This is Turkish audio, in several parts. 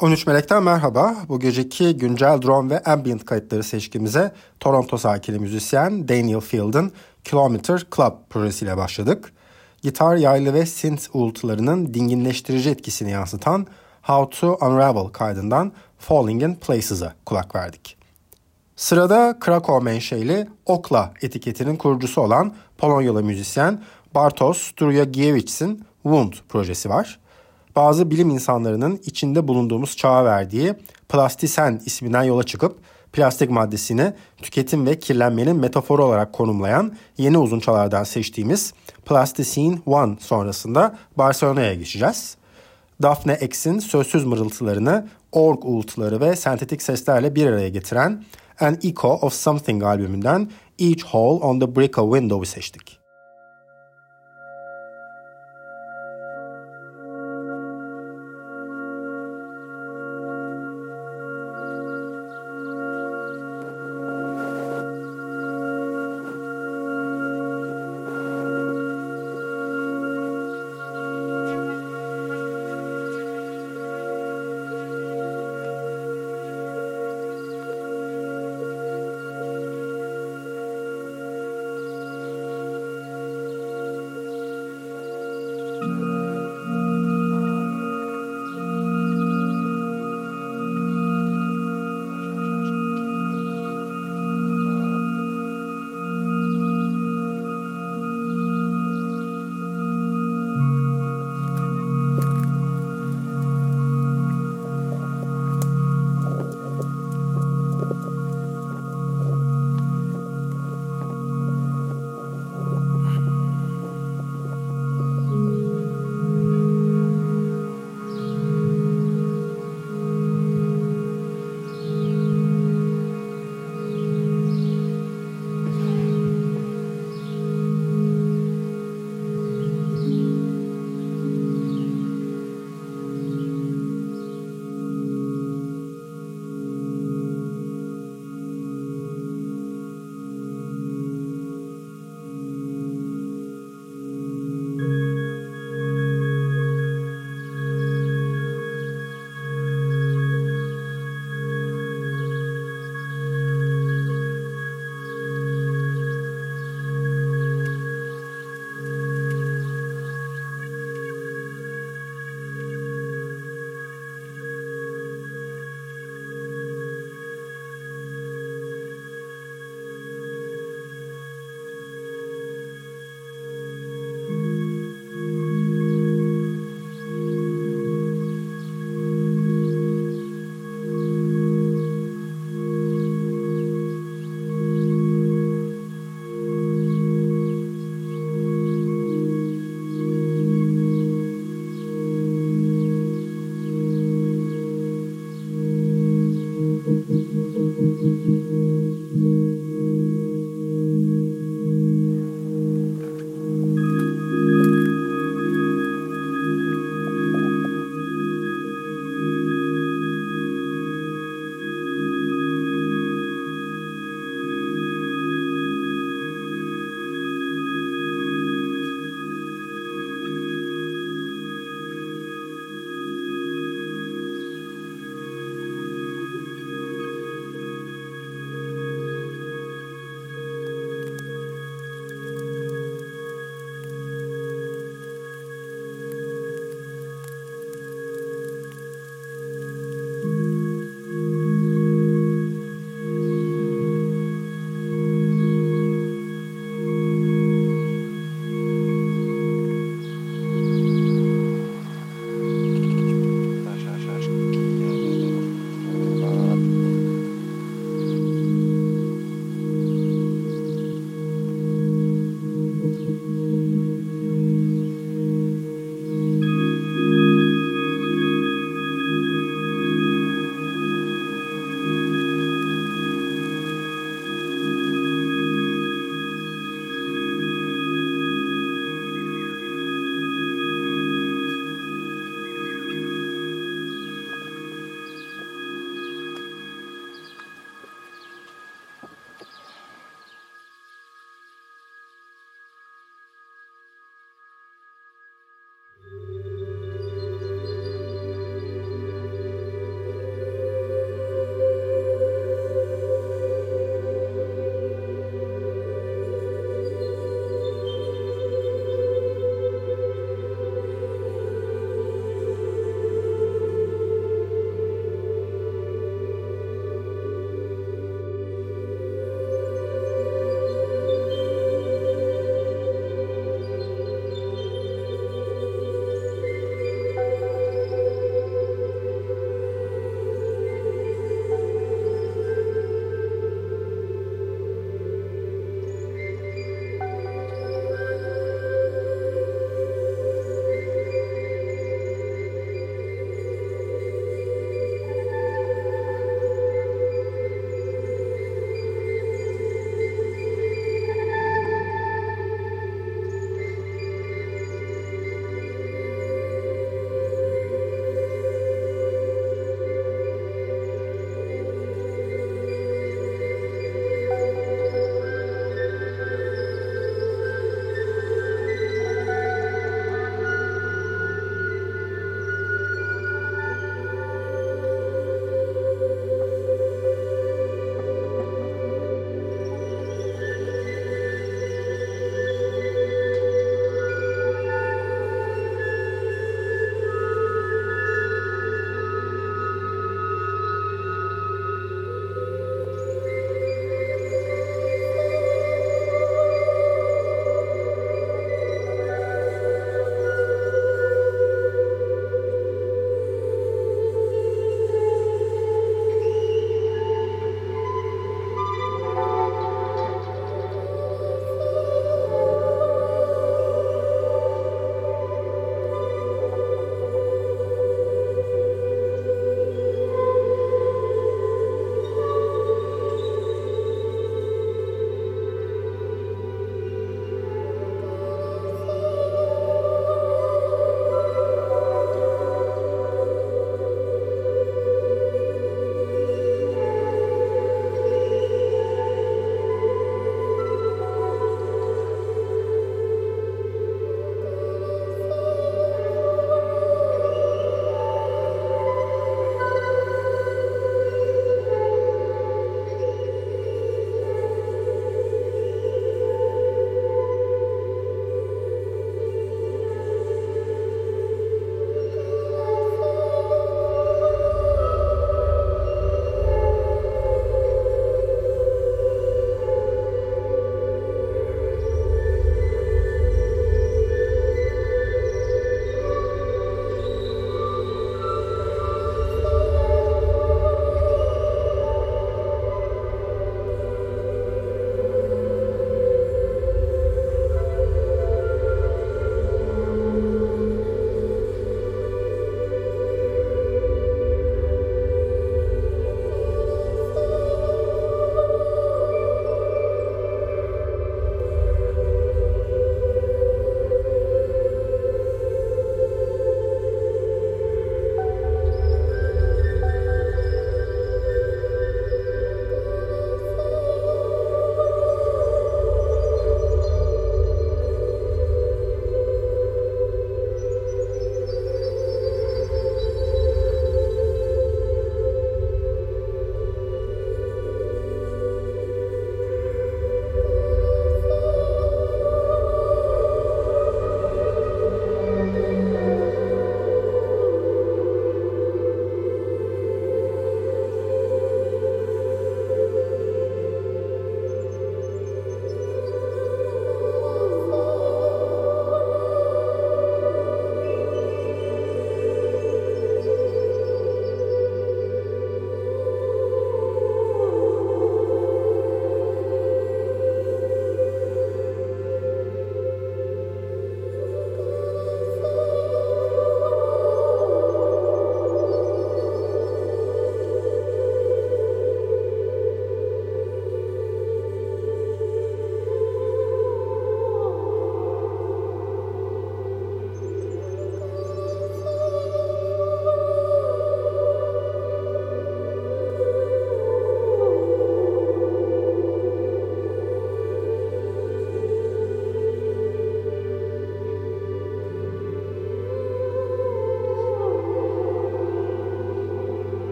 13 Melek'ten merhaba. Bu geceki güncel drone ve ambient kayıtları seçkimize Toronto sakini müzisyen Daniel Field'ın Kilometer Club projesiyle başladık. Gitar, yaylı ve synth uğultularının dinginleştirici etkisini yansıtan How to Unravel kaydından Falling in Places'a kulak verdik. Sırada Krakow menşeli Okla etiketinin kurucusu olan Polonyalı müzisyen Bartosz Drujagiewic'in Wound projesi var bazı bilim insanlarının içinde bulunduğumuz çağa verdiği plastisen isminden yola çıkıp plastik maddesini tüketim ve kirlenmenin metaforu olarak konumlayan yeni uzunçalardan seçtiğimiz Plasticine One sonrasında Barcelona'ya geçeceğiz. Daphne X'in sözsüz mırıltılarını org uğultuları ve sentetik seslerle bir araya getiren An Echo of Something albümünden Each Hole on the Brick of Window'u seçtik.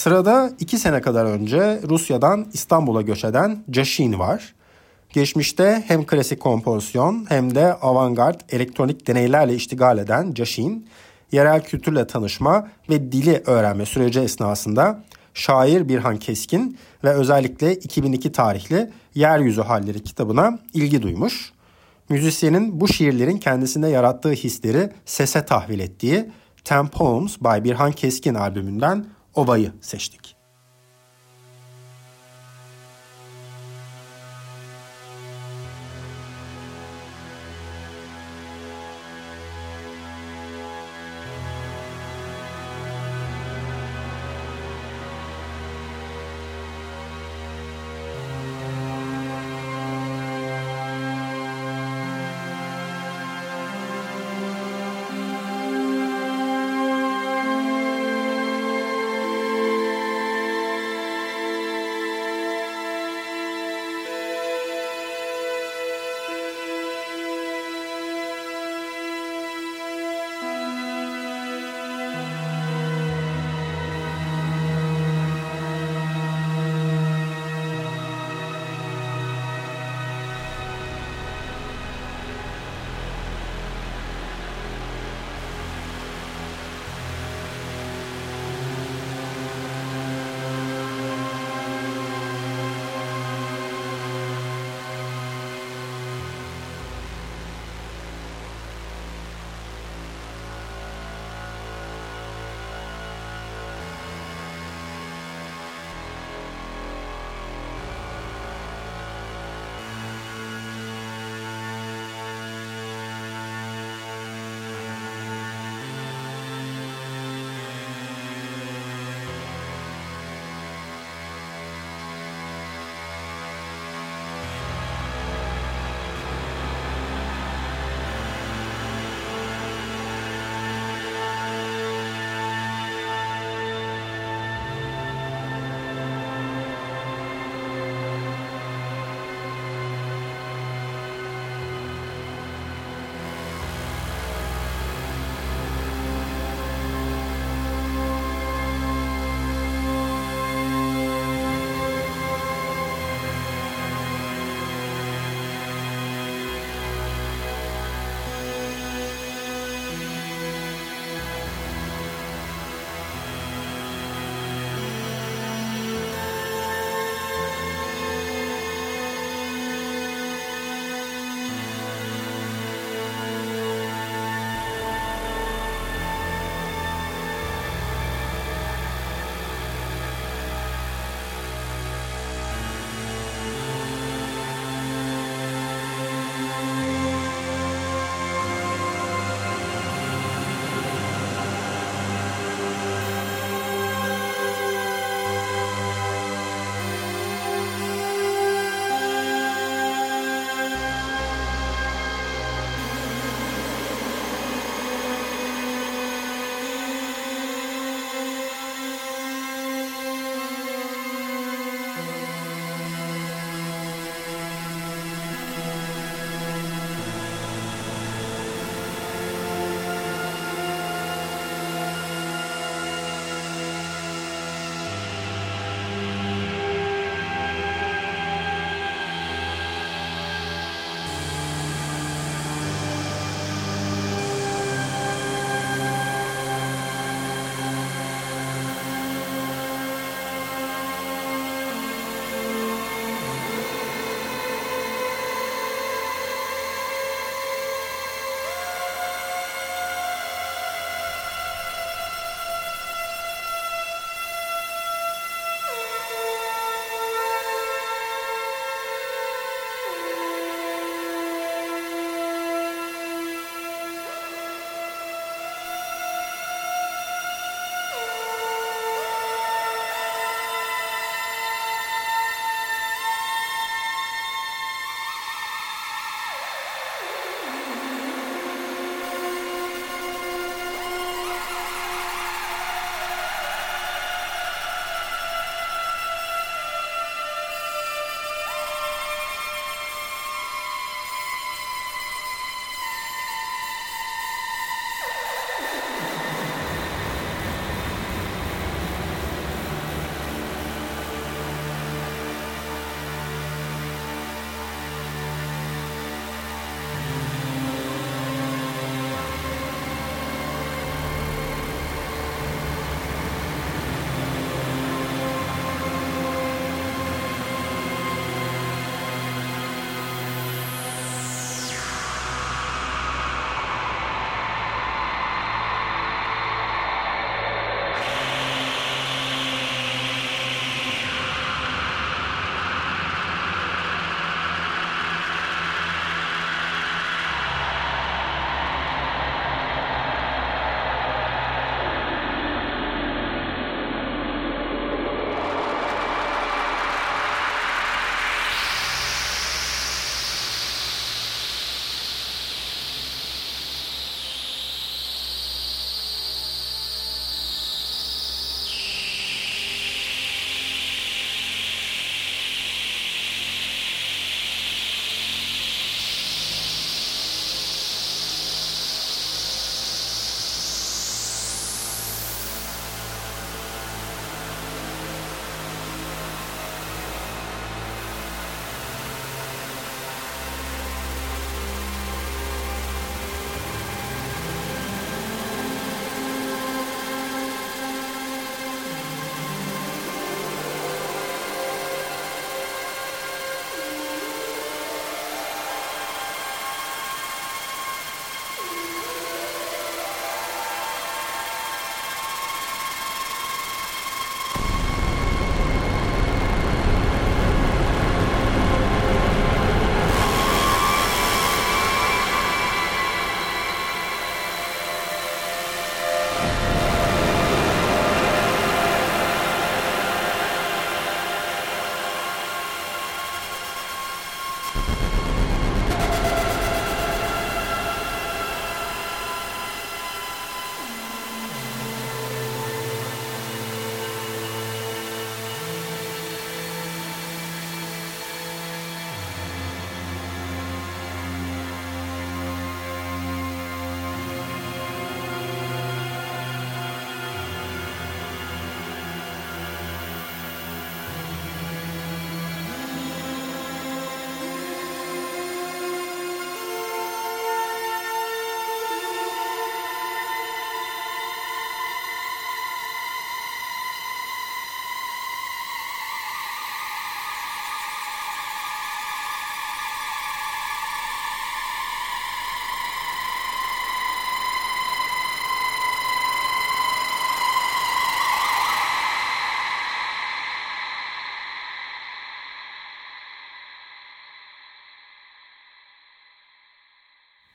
Sırada iki sene kadar önce Rusya'dan İstanbul'a göç eden Jashin var. Geçmişte hem klasik kompozisyon hem de avantgard elektronik deneylerle iştigal eden Jashin, yerel kültürle tanışma ve dili öğrenme süreci esnasında şair Birhan Keskin ve özellikle 2002 tarihli Yeryüzü Halleri kitabına ilgi duymuş. Müzisyenin bu şiirlerin kendisinde yarattığı hisleri sese tahvil ettiği Ten Poems by Birhan Keskin albümünden Ova'yı seçtik.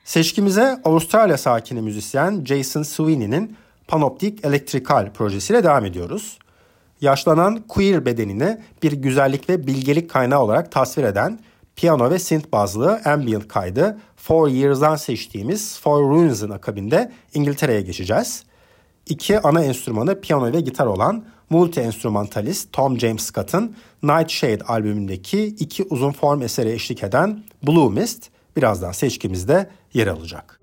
Seçkimize Avustralya sakini müzisyen Jason Sweeney'nin Panoptic Electrical projesiyle devam ediyoruz. Yaşlanan queer bedenini bir güzellik ve bilgelik kaynağı olarak tasvir eden piyano ve synth bazlı ambient kaydı Four Years'dan seçtiğimiz Four Ruins'ın akabinde İngiltere'ye geçeceğiz. İki ana enstrümanı piyano ve gitar olan multi-enstrümantalist Tom James Scott'ın Nightshade albümündeki iki uzun form eseri eşlik eden Blue Mist birazdan seçkimizde yer alacak.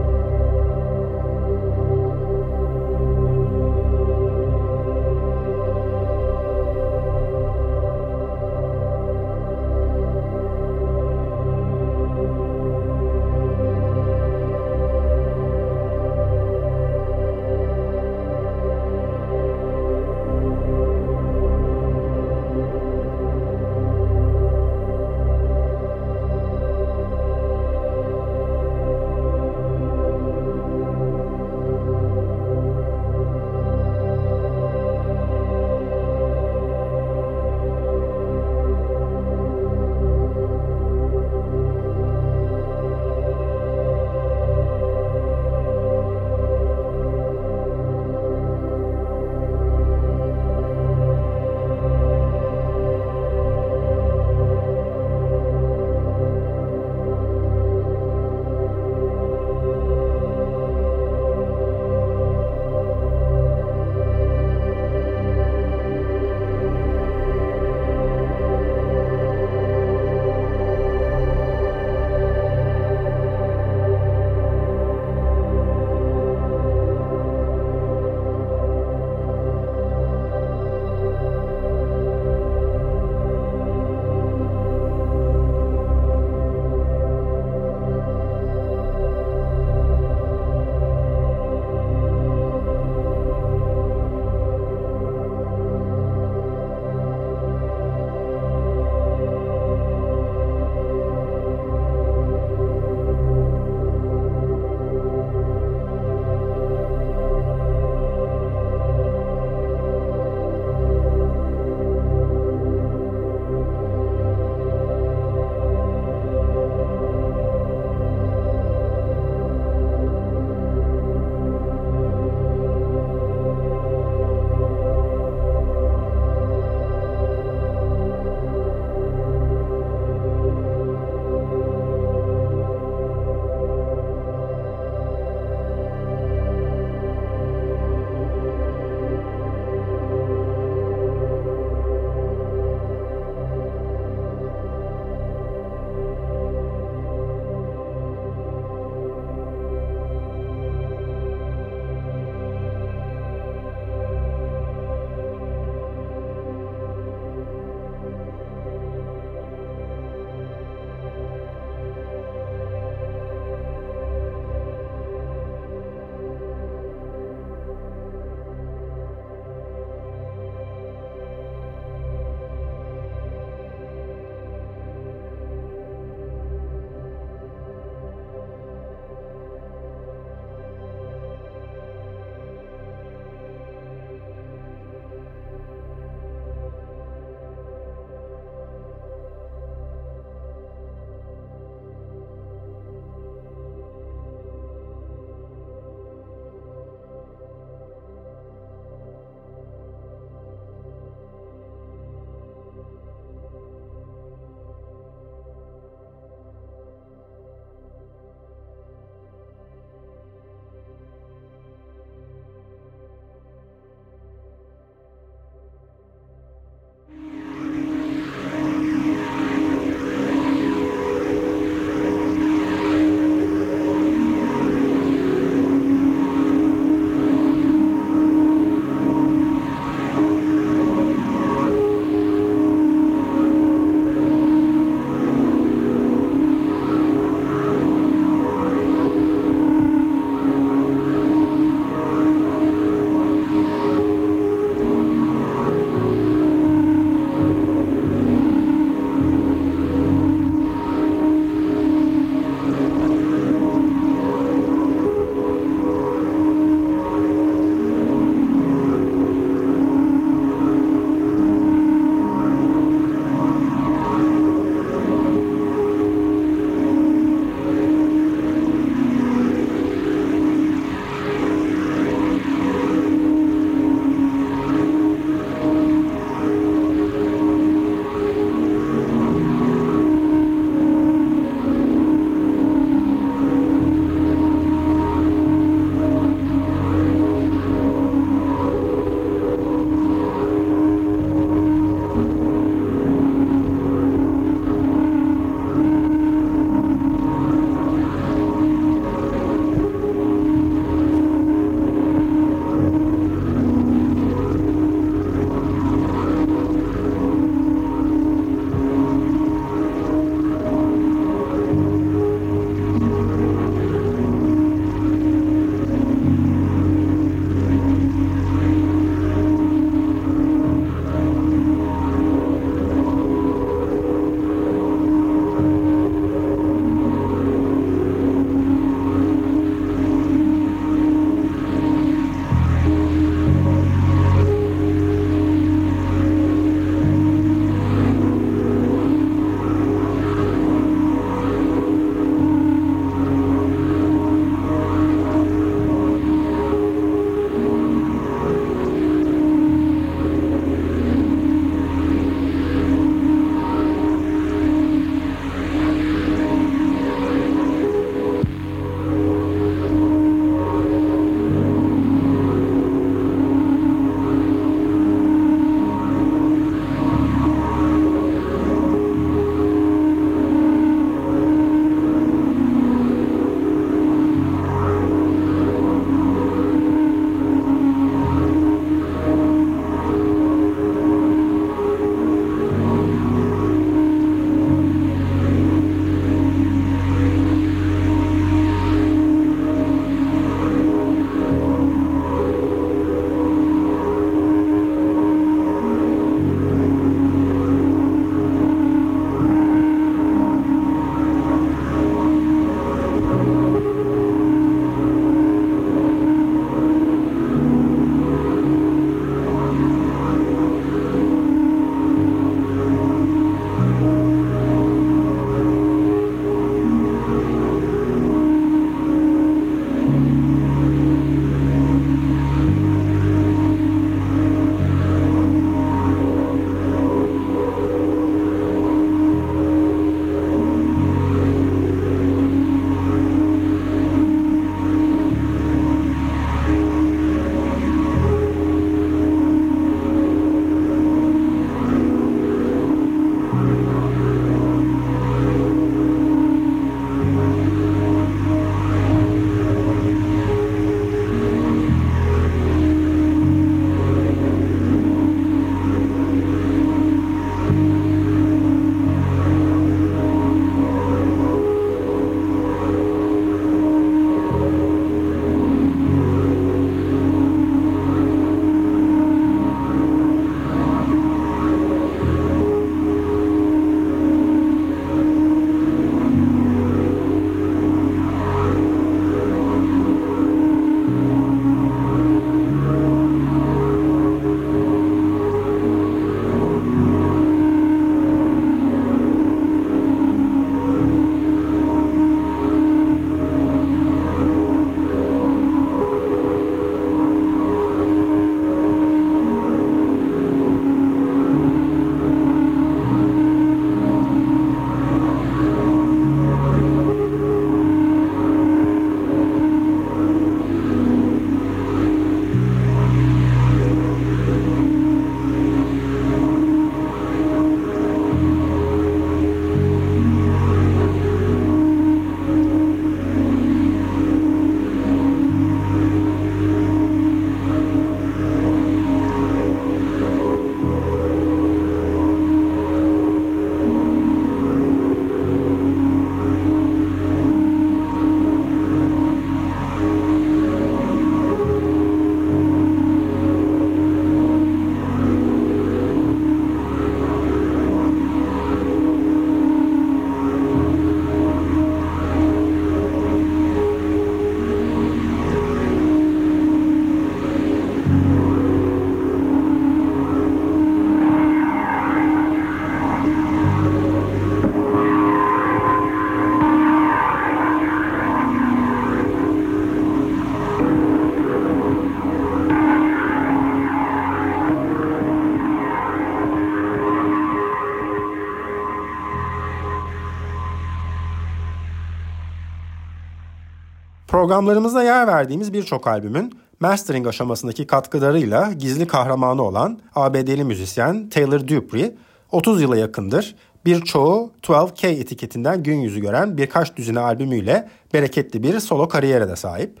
Programlarımızda yer verdiğimiz birçok albümün mastering aşamasındaki katkılarıyla gizli kahramanı olan ABD'li müzisyen Taylor Dupree 30 yıla yakındır birçoğu 12K etiketinden gün yüzü gören birkaç düzine albümüyle bereketli bir solo kariyere de sahip.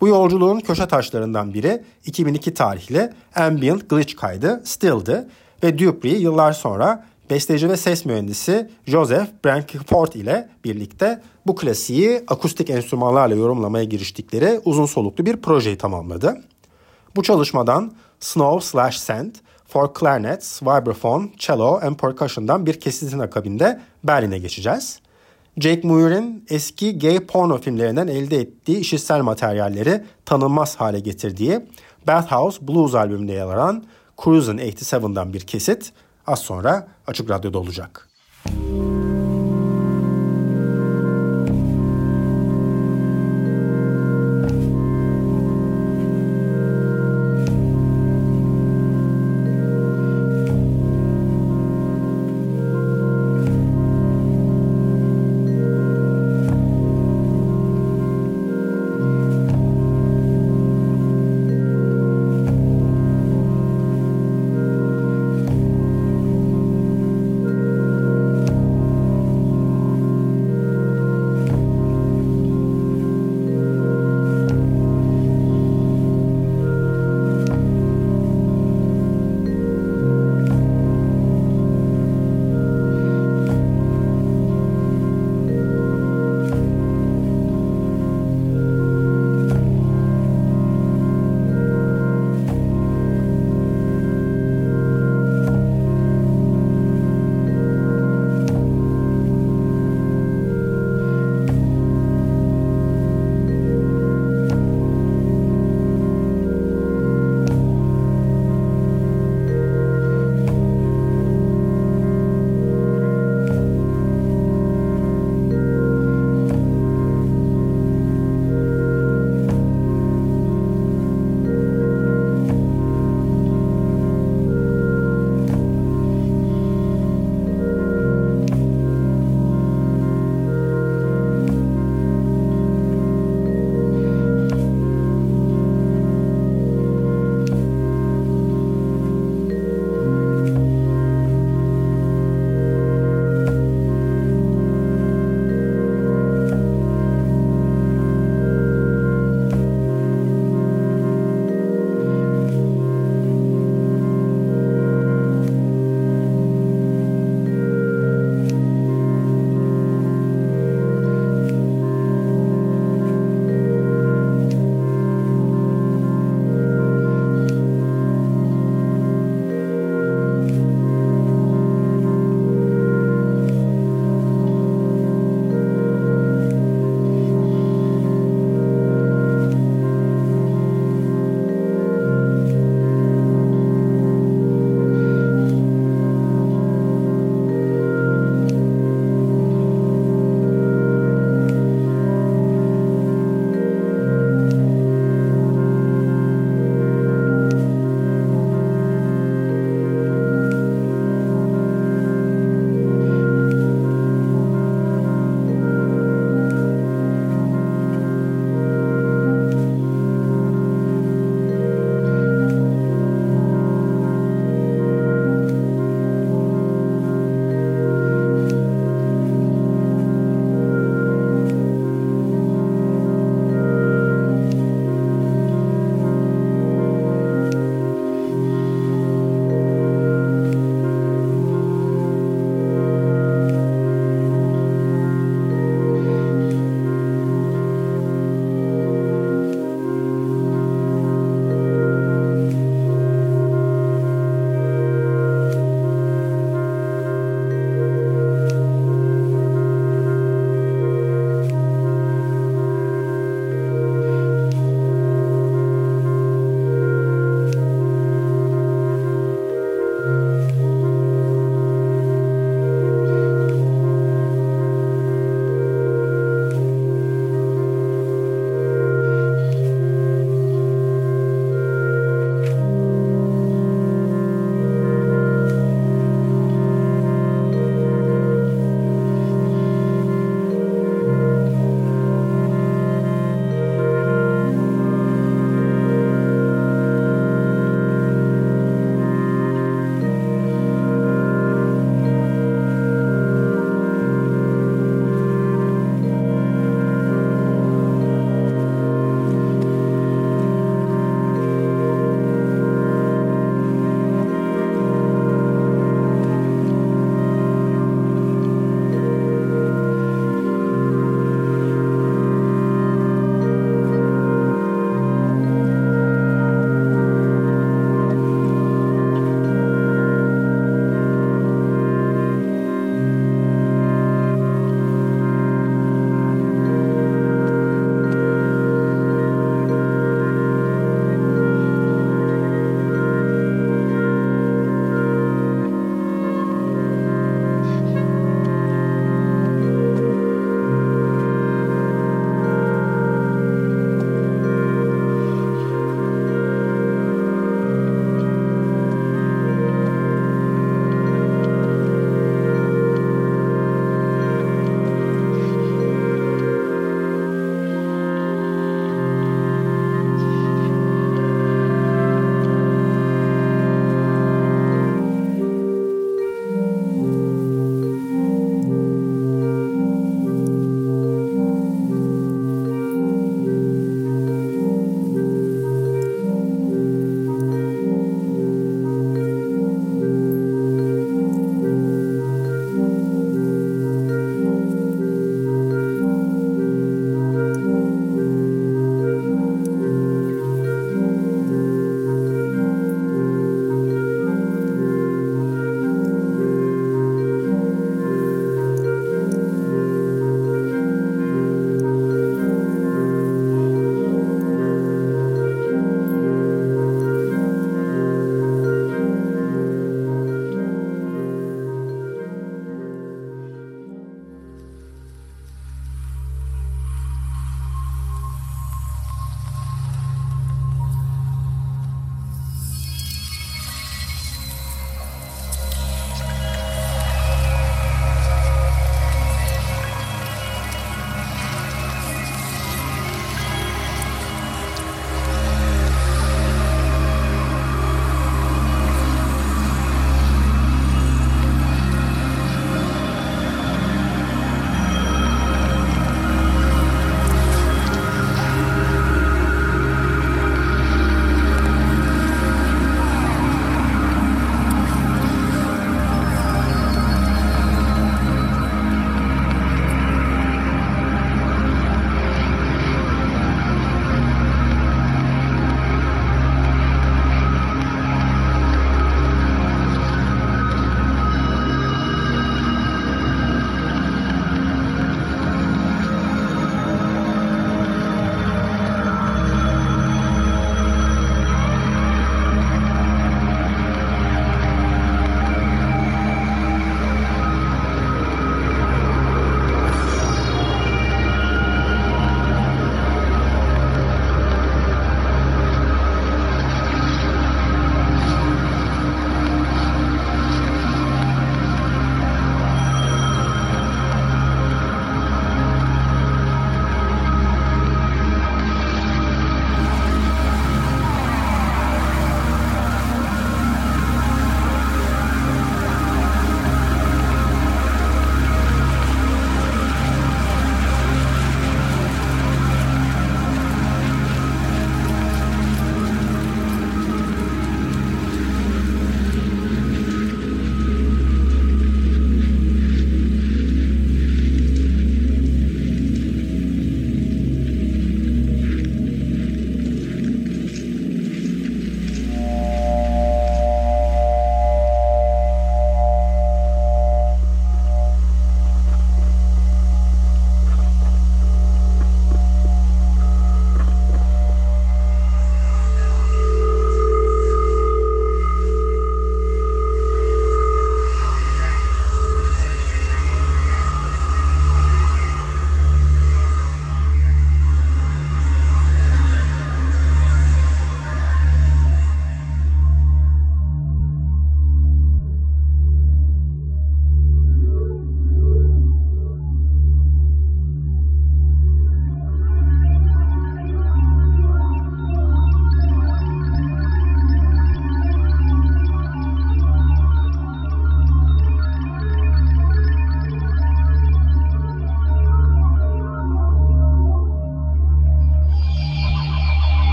Bu yolculuğun köşe taşlarından biri 2002 tarihli Ambient Glitch kaydı Still'dı ve Dupree yıllar sonra besteci ve ses mühendisi Joseph Brankford ile birlikte bu klasiği akustik enstrümanlarla yorumlamaya giriştikleri uzun soluklu bir projeyi tamamladı. Bu çalışmadan Snow Slash Sand for Clarinets, Vibraphone, Cello and Percussion'dan bir kesitin akabinde Berlin'e geçeceğiz. Jake Muir'in eski gay porno filmlerinden elde ettiği işitsel materyalleri tanınmaz hale getirdiği Bathhouse Blues albümünde yer alan Cruisin' 87'dan bir kesit az sonra Açık Radyo'da olacak. Müzik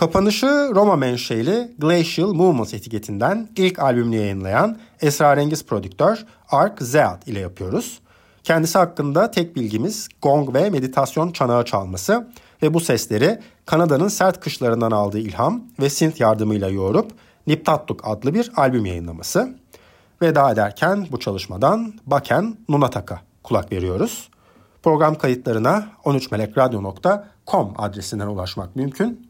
Kapanışı Roma menşeli Glacial Movements etiketinden ilk albümünü yayınlayan esrarengiz prodüktör Ark Zeat ile yapıyoruz. Kendisi hakkında tek bilgimiz gong ve meditasyon çanağı çalması ve bu sesleri Kanada'nın sert kışlarından aldığı ilham ve synth yardımıyla yoğurup Niptattuk adlı bir albüm yayınlaması. Veda ederken bu çalışmadan Baken Nunataka kulak veriyoruz. Program kayıtlarına 13melekradyo.com adresinden ulaşmak mümkün.